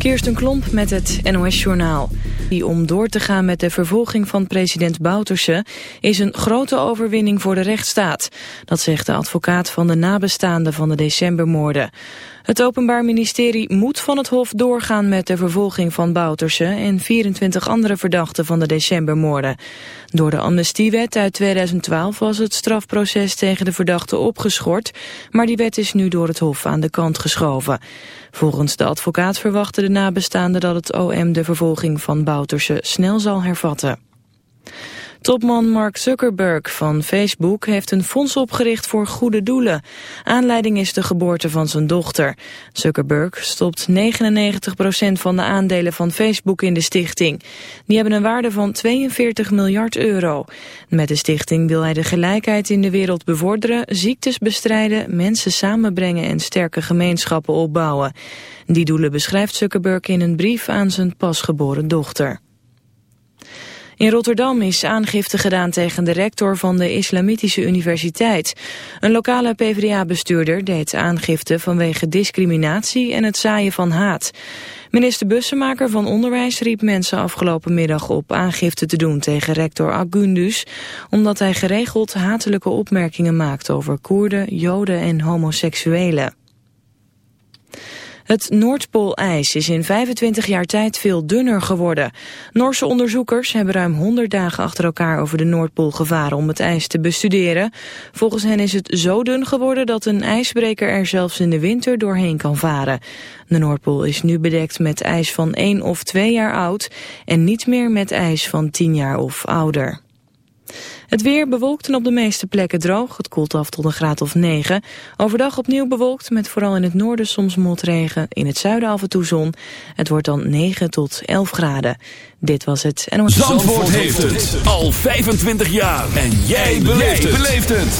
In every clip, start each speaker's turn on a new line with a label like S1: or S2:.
S1: Kirsten Klomp met het NOS-journaal. Om door te gaan met de vervolging van president Bouterse... is een grote overwinning voor de rechtsstaat. Dat zegt de advocaat van de nabestaanden van de decembermoorden. Het Openbaar Ministerie moet van het Hof doorgaan met de vervolging van Bouterse... en 24 andere verdachten van de decembermoorden. Door de amnestiewet uit 2012 was het strafproces tegen de verdachten opgeschort... maar die wet is nu door het Hof aan de kant geschoven. Volgens de advocaat verwachten de nabestaanden dat het OM de vervolging van Bouterse snel zal hervatten. Topman Mark Zuckerberg van Facebook heeft een fonds opgericht voor goede doelen. Aanleiding is de geboorte van zijn dochter. Zuckerberg stopt 99% van de aandelen van Facebook in de stichting. Die hebben een waarde van 42 miljard euro. Met de stichting wil hij de gelijkheid in de wereld bevorderen, ziektes bestrijden, mensen samenbrengen en sterke gemeenschappen opbouwen. Die doelen beschrijft Zuckerberg in een brief aan zijn pasgeboren dochter. In Rotterdam is aangifte gedaan tegen de rector van de Islamitische Universiteit. Een lokale PvdA-bestuurder deed aangifte vanwege discriminatie en het zaaien van haat. Minister Bussemaker van Onderwijs riep mensen afgelopen middag op aangifte te doen tegen rector Agundus, omdat hij geregeld hatelijke opmerkingen maakt over Koerden, Joden en homoseksuelen. Het Noordpoolijs is in 25 jaar tijd veel dunner geworden. Noorse onderzoekers hebben ruim 100 dagen achter elkaar over de Noordpool gevaren om het ijs te bestuderen. Volgens hen is het zo dun geworden dat een ijsbreker er zelfs in de winter doorheen kan varen. De Noordpool is nu bedekt met ijs van 1 of 2 jaar oud en niet meer met ijs van 10 jaar of ouder. Het weer bewolkt en op de meeste plekken droog. Het koelt af tot een graad of 9. Overdag opnieuw bewolkt met vooral in het noorden soms motregen. In het zuiden af en toe zon. Het wordt dan 9 tot 11 graden. Dit was het.
S2: En Zandvoort, Zandvoort heeft het al 25 jaar. En jij beleeft het.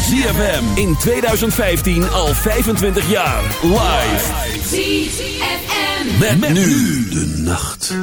S2: ZFM in 2015 al 25 jaar. Live. ZFM. met nu de nacht.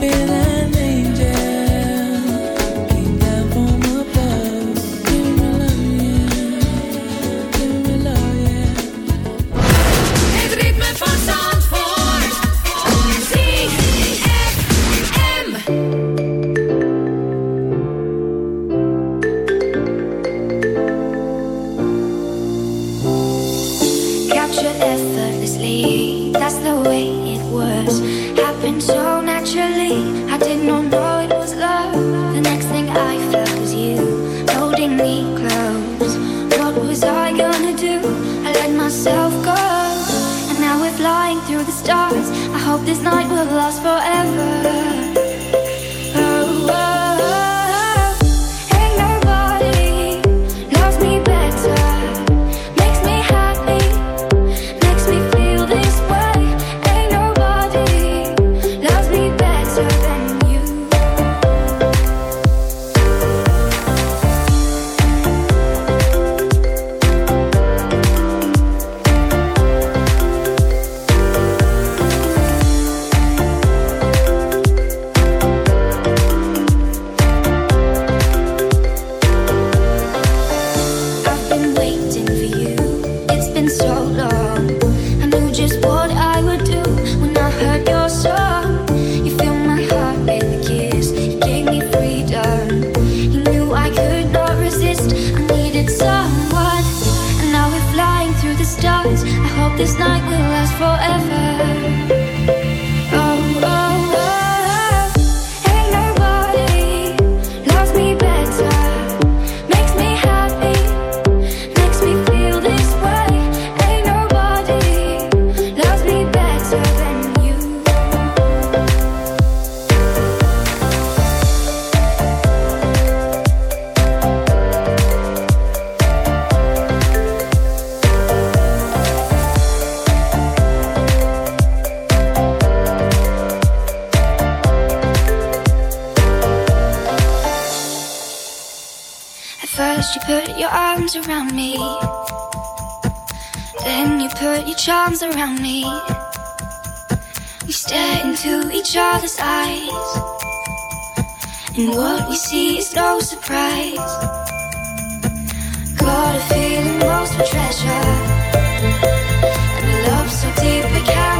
S3: feeling around me. We stare into each other's eyes, and what we see is no surprise. Got a feeling most for treasure, and a love so deep it can't.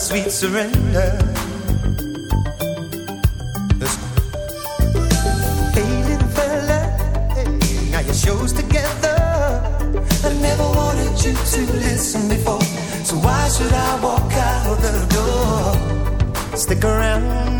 S4: Sweet surrender. Listen. Fella, hey, now your show's together. I never wanted you to listen before, so why should I walk out the door? Stick around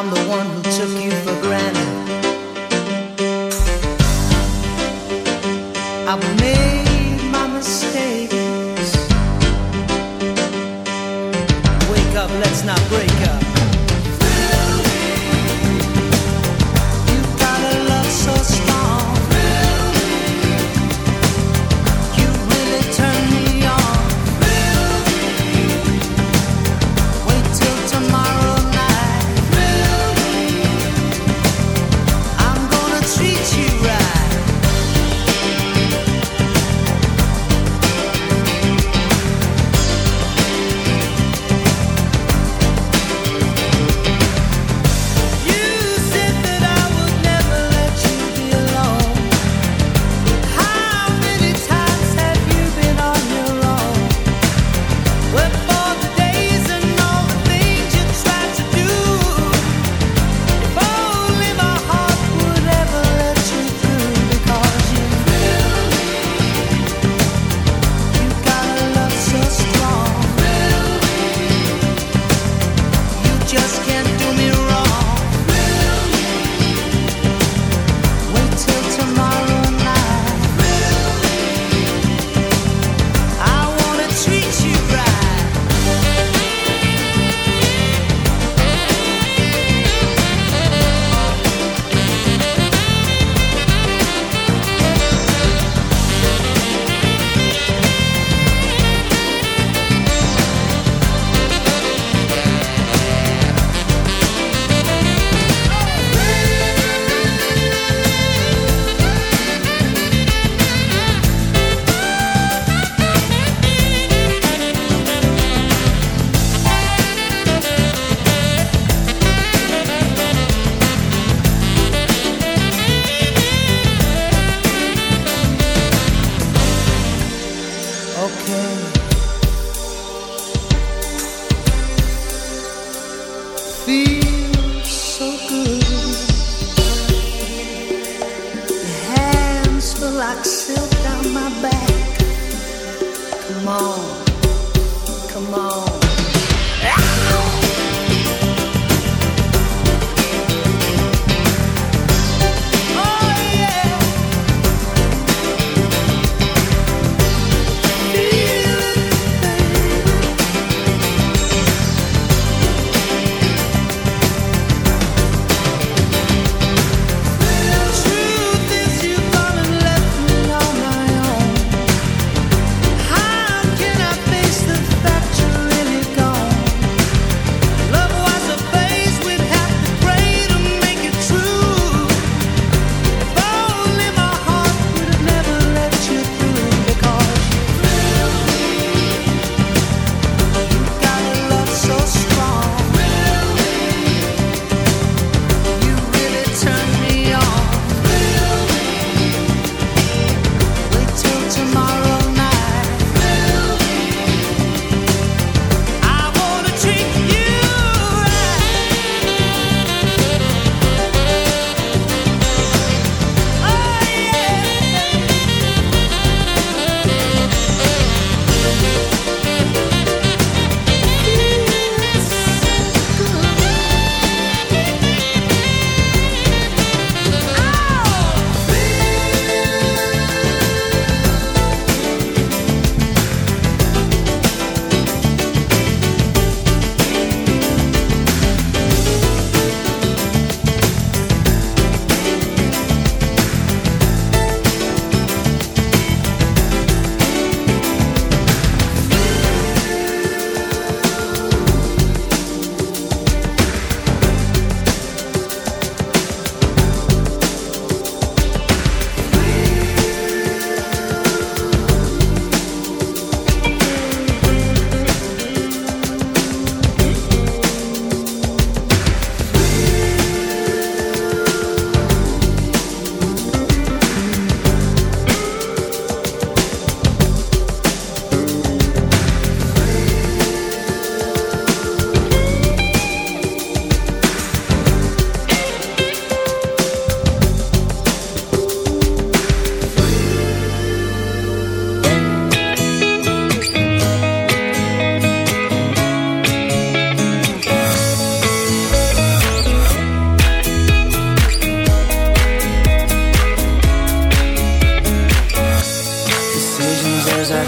S4: I'm the one who took you for granted. I've made my mistakes. Wake up, let's not break up.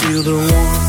S5: feel the warmth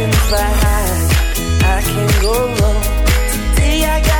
S5: can fly high, I can go low. Today I got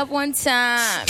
S6: up one time.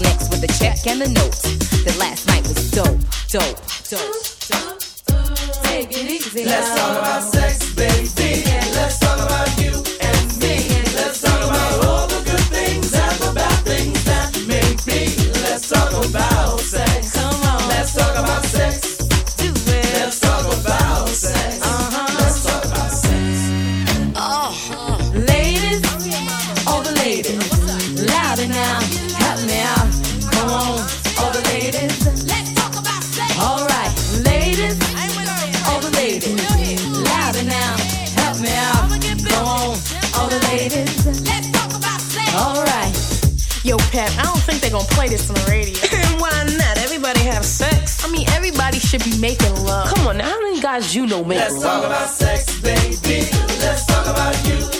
S7: next with the check and the notes. The last night was dope, dope, dope, dope.
S8: Take it easy. Let's talk about sex.
S3: guys you know make
S8: Let's
S3: love.
S8: talk about sex, baby. Let's talk about you.